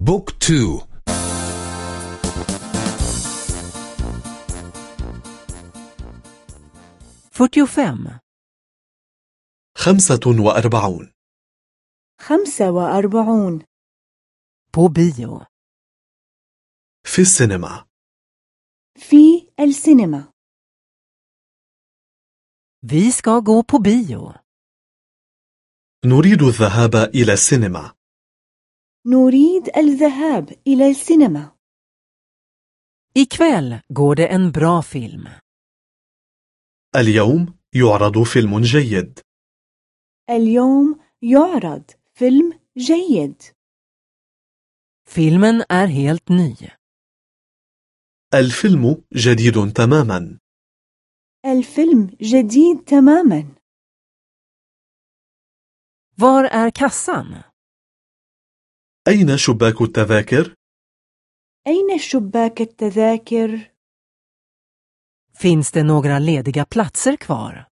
بوك تو. fyrtiofem, خمسة وأربعون. خمسة وأربعون. bio. في السينما. في السينما. Vi ska gå på bio. نريد الذهاب إلى السينما. نريد الذهاب إلى السينما Ikväll går det en bra film. اليوم يعرض فيلم جيد اليوم يعرض فيلم جيد Filmen är helt ny. الفيلم جديد تماما الفيلم جديد تماما Var är kassan? أين شباك التذاكر؟ أين شباك التذاكر؟ Finns det några lediga platser kvar?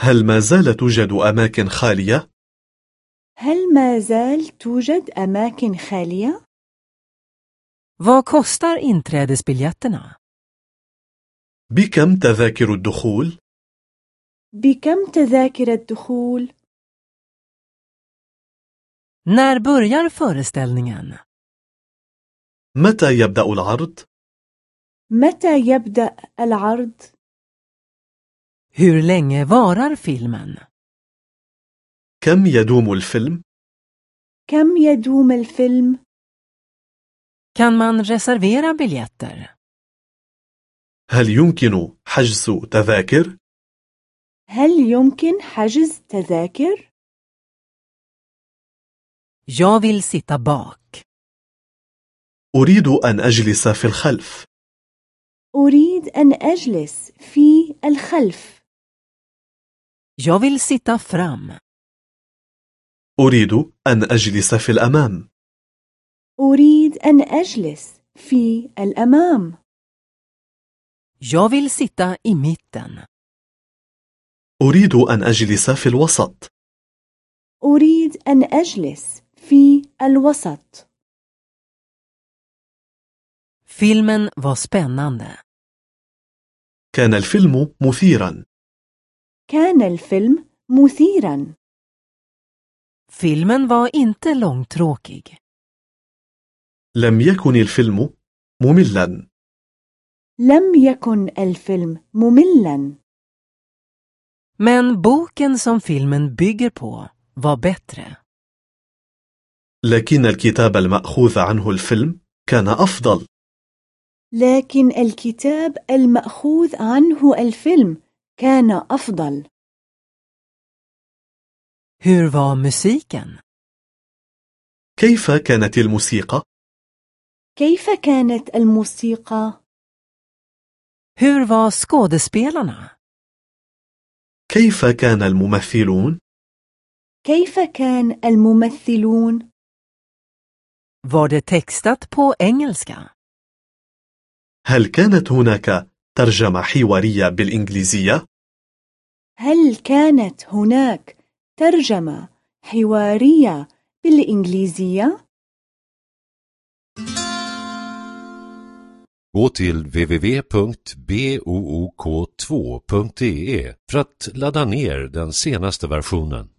هل ما زال توجد أماكن خالية؟ هل ما زال توجد أماكن خالية؟ Vad kostar inträdesbiljetterna? بكم تذاكر الدخول؟ بكم تذاكر الدخول؟ När börjar föreställningen? متى يبدأ العرض؟ متى يبدأ العرض؟ Hur länge varar filmen? كم يدوم الفيلم؟ كم يدوم الفيلم؟ Kan man reservera biljetter? هل يمكن حجز تذاكر؟ هل يمكن حجز تذاكر؟ Jag vill sitta bak. أريد أن أجلس في الخلف أريد أن أجلس في الخلف. Jag vill sitta fram. أريد أن أجلس في الأمام أريد أن أجلس في الأمام. Jag vill sitta i mitten. أريد أن أجلس في الوسط أريد أن أجلس في الوسط. Filmen var spännande. كان الفيلم مثيرا كان الفيلم مثيرا. Filmen var inte långtråkig. لم يكن الفيلم مملا لم يكن الفيلم مملا. Men boken som filmen bygger på var bättre. لكن الكتاب المأخوذ عنه الفيلم كان أفضل لكن الكتاب المأخوذ عنه الفيلم كان أفضل. Hur var musiken? كيف كانت الموسيقى؟ كيف كانت الموسيقى؟ Hur var skådespelarna? كيف كان الممثلون؟ كيف كان الممثلون؟ Var det textat på engelska? هل كانت هناك ترجمة حوارية بالإنجليزية؟ هل كانت هناك ترجمة حوارية بالإنجليزية؟ Gå till www.book2.de för att ladda ner den senaste versionen.